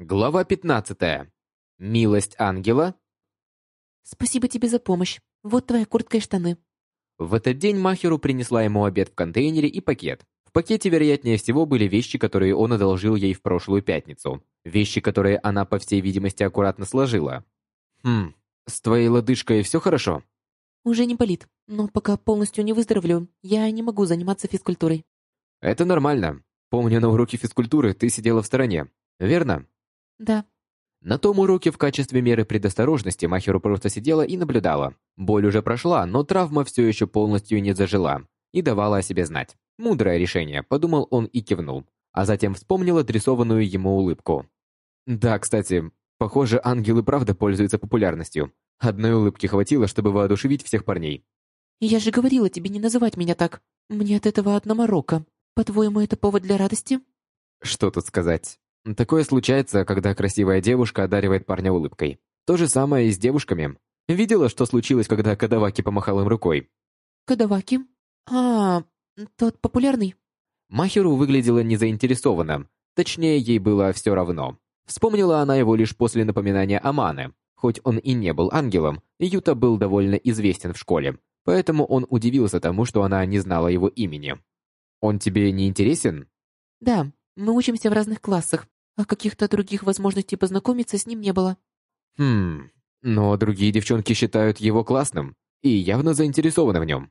Глава 15. Милость ангела. Спасибо тебе за помощь. Вот твоя куртка и штаны. В этот день Махеру принесла ему обед в контейнере и пакет. В пакете, вероятнее всего, были вещи, которые он одолжил ей в прошлую пятницу. Вещи, которые она, по всей видимости, аккуратно сложила. Хм, с твоей лодыжкой все хорошо? Уже не болит, но пока полностью не выздоровлю, я не могу заниматься физкультурой. Это нормально. Помню, на уроке физкультуры ты сидела в стороне, верно? Да. На том уроке в качестве меры предосторожности Махеру просто сидела и наблюдала. Боль уже прошла, но травма все еще полностью не зажила и давала о себе знать. Мудрое решение, подумал он и кивнул, а затем вспомнил адресованную ему улыбку. Да, кстати, похоже, ангелы правда пользуются популярностью. Одной улыбки хватило, чтобы воодушевить всех парней. Я же говорила тебе не называть меня так. Мне от этого одна морока. По-твоему, это повод для радости? Что тут сказать? Такое случается, когда красивая девушка одаривает парня улыбкой. То же самое и с девушками. Видела, что случилось, когда Кадаваки помахал им рукой? Кадаваки? А, тот популярный? Махеру выглядела незаинтересованно. Точнее, ей было все равно. Вспомнила она его лишь после напоминания Аманы. Хоть он и не был ангелом, Юта был довольно известен в школе, поэтому он удивился тому, что она не знала его имени. «Он тебе не интересен?» «Да, мы учимся в разных классах а каких-то других возможностей познакомиться с ним не было. Хм, но другие девчонки считают его классным и явно заинтересованы в нем.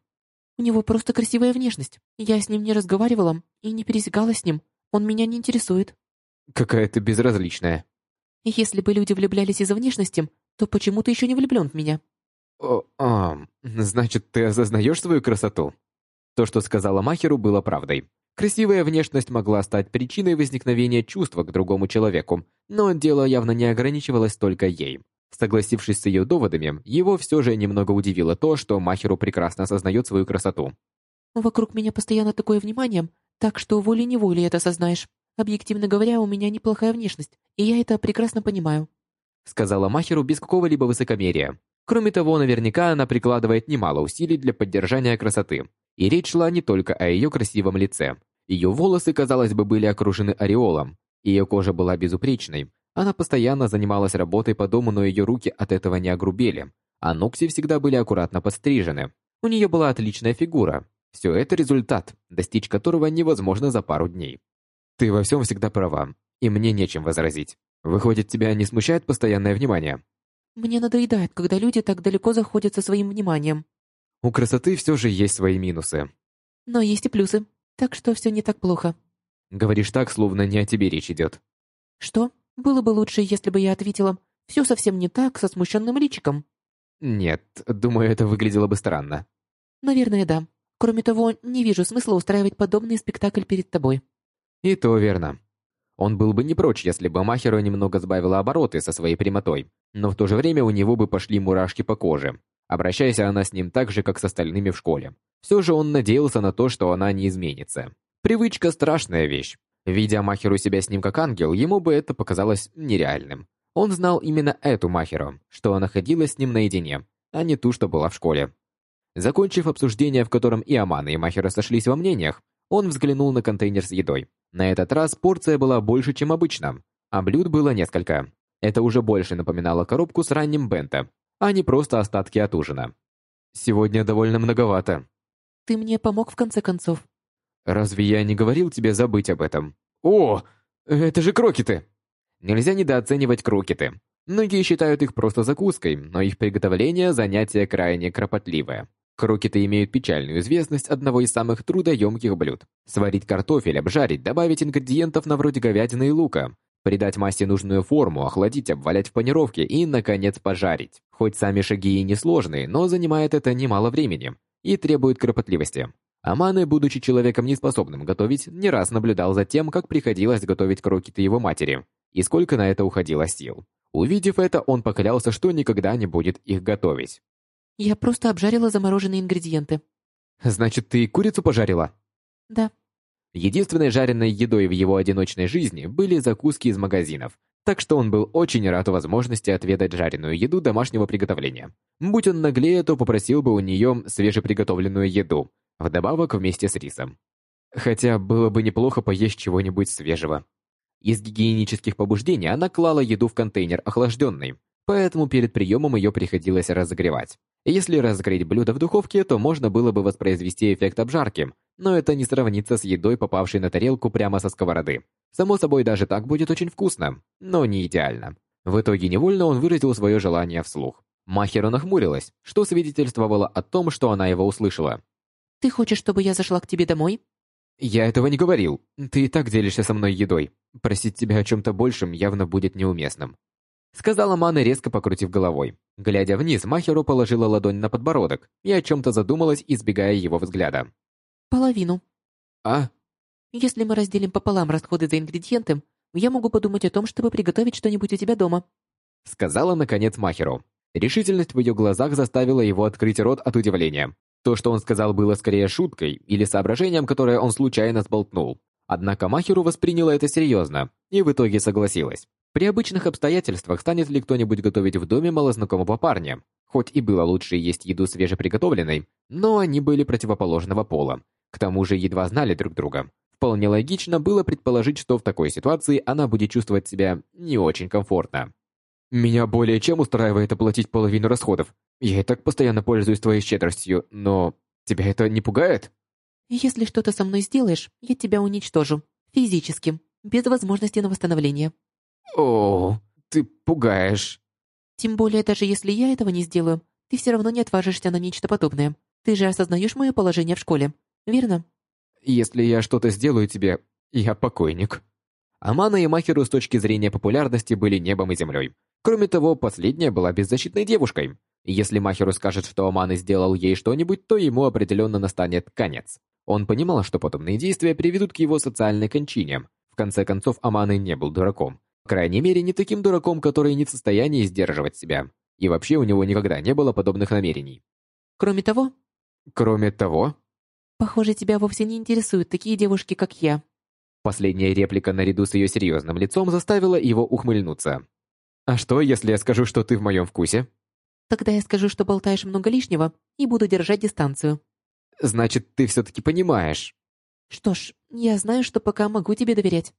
У него просто красивая внешность. Я с ним не разговаривала и не пересекалась с ним. Он меня не интересует. Какая-то безразличная. Если бы люди влюблялись из-за внешности, то почему ты еще не влюблен в меня? О, а, значит, ты осознаешь свою красоту? То, что сказала Махеру, было правдой. Красивая внешность могла стать причиной возникновения чувства к другому человеку, но дело явно не ограничивалось только ей. Согласившись с ее доводами, его все же немного удивило то, что Махеру прекрасно осознает свою красоту. «Вокруг меня постоянно такое внимание, так что волей-неволей это осознаешь. Объективно говоря, у меня неплохая внешность, и я это прекрасно понимаю», сказала Махеру без какого-либо высокомерия. Кроме того, наверняка она прикладывает немало усилий для поддержания красоты, и речь шла не только о ее красивом лице. Ее волосы, казалось бы, были окружены ореолом. Ее кожа была безупречной. Она постоянно занималась работой по дому, но ее руки от этого не огрубели, а ногти всегда были аккуратно подстрижены. У нее была отличная фигура. Все это результат, достичь которого невозможно за пару дней. Ты во всем всегда права, и мне нечем возразить. Выходит, тебя не смущает постоянное внимание? Мне надоедает, когда люди так далеко заходят со своим вниманием. У красоты все же есть свои минусы. Но есть и плюсы, так что все не так плохо. Говоришь так, словно не о тебе речь идет. Что? Было бы лучше, если бы я ответила «все совсем не так» со смущенным личиком. Нет, думаю, это выглядело бы странно. Наверное, да. Кроме того, не вижу смысла устраивать подобный спектакль перед тобой. И то верно. Он был бы не прочь, если бы Махеро немного сбавила обороты со своей прямотой, но в то же время у него бы пошли мурашки по коже, Обращаясь она с ним так же, как с остальными в школе. Все же он надеялся на то, что она не изменится. Привычка – страшная вещь. Видя Махеру себя с ним как ангел, ему бы это показалось нереальным. Он знал именно эту Махеру, что находилась с ним наедине, а не ту, что была в школе. Закончив обсуждение, в котором и Амана, и Махера сошлись во мнениях, он взглянул на контейнер с едой. На этот раз порция была больше, чем обычно, а блюд было несколько. Это уже больше напоминало коробку с ранним бента, а не просто остатки от ужина. Сегодня довольно многовато. Ты мне помог в конце концов. Разве я не говорил тебе забыть об этом? О, это же крокеты! Нельзя недооценивать крокеты. Многие считают их просто закуской, но их приготовление – занятие крайне кропотливое. Крокеты имеют печальную известность одного из самых трудоемких блюд. Сварить картофель, обжарить, добавить ингредиентов на вроде говядины и лука, Придать массе нужную форму, охладить, обвалять в панировке и, наконец, пожарить. Хоть сами шаги и несложные, но занимает это немало времени и требует кропотливости. Аманы, будучи человеком неспособным готовить, не раз наблюдал за тем, как приходилось готовить крокеты его матери, и сколько на это уходило сил. Увидев это, он поклялся, что никогда не будет их готовить. «Я просто обжарила замороженные ингредиенты». «Значит, ты курицу пожарила?» «Да». Единственной жареной едой в его одиночной жизни были закуски из магазинов, так что он был очень рад возможности отведать жареную еду домашнего приготовления. Будь он наглее, то попросил бы у нее свежеприготовленную еду, вдобавок вместе с рисом. Хотя было бы неплохо поесть чего-нибудь свежего. Из гигиенических побуждений она клала еду в контейнер охлажденный, поэтому перед приемом ее приходилось разогревать. Если разогреть блюдо в духовке, то можно было бы воспроизвести эффект обжарки, но это не сравнится с едой, попавшей на тарелку прямо со сковороды. Само собой, даже так будет очень вкусно, но не идеально. В итоге невольно он выразил свое желание вслух. Махера нахмурилась, что свидетельствовало о том, что она его услышала. «Ты хочешь, чтобы я зашла к тебе домой?» «Я этого не говорил. Ты и так делишься со мной едой. Просить тебя о чем-то большем явно будет неуместным». Сказала Мана, резко покрутив головой. Глядя вниз, Махеру положила ладонь на подбородок и о чем-то задумалась, избегая его взгляда. «Половину». «А?» «Если мы разделим пополам расходы за ингредиенты, я могу подумать о том, чтобы приготовить что-нибудь у тебя дома». Сказала, наконец, Махеру. Решительность в ее глазах заставила его открыть рот от удивления. То, что он сказал, было скорее шуткой или соображением, которое он случайно сболтнул. Однако Махеру восприняла это серьезно и в итоге согласилась. При обычных обстоятельствах станет ли кто-нибудь готовить в доме малознакомого парня? Хоть и было лучше есть еду свежеприготовленной, но они были противоположного пола. К тому же едва знали друг друга. Вполне логично было предположить, что в такой ситуации она будет чувствовать себя не очень комфортно. Меня более чем устраивает оплатить половину расходов. Я и так постоянно пользуюсь твоей щедростью, но тебя это не пугает? Если что-то со мной сделаешь, я тебя уничтожу. Физически. Без возможности на восстановление. О, ты пугаешь. Тем более, даже если я этого не сделаю, ты все равно не отважишься на нечто подобное. Ты же осознаешь мое положение в школе, верно? Если я что-то сделаю тебе, я покойник. Амана и Махеру с точки зрения популярности были небом и землей. Кроме того, последняя была беззащитной девушкой. Если Махеру скажет, что Аманы сделал ей что-нибудь, то ему определенно настанет конец. Он понимал, что подобные действия приведут к его социальной кончине. В конце концов, Аманы не был дураком. Крайней мере, не таким дураком, который не в состоянии сдерживать себя. И вообще у него никогда не было подобных намерений. Кроме того... Кроме того... Похоже, тебя вовсе не интересуют такие девушки, как я. Последняя реплика наряду с ее серьезным лицом заставила его ухмыльнуться. «А что, если я скажу, что ты в моем вкусе?» «Тогда я скажу, что болтаешь много лишнего и буду держать дистанцию». «Значит, ты все-таки понимаешь». «Что ж, я знаю, что пока могу тебе доверять».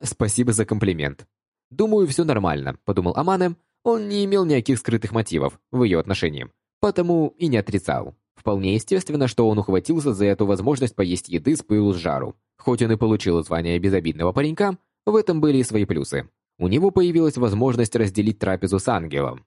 «Спасибо за комплимент». «Думаю, все нормально», — подумал Амане. Он не имел никаких скрытых мотивов в ее отношении, потому и не отрицал. Вполне естественно, что он ухватился за эту возможность поесть еды с пылу с жару. Хоть он и получил звание безобидного паренька, в этом были и свои плюсы. У него появилась возможность разделить трапезу с ангелом.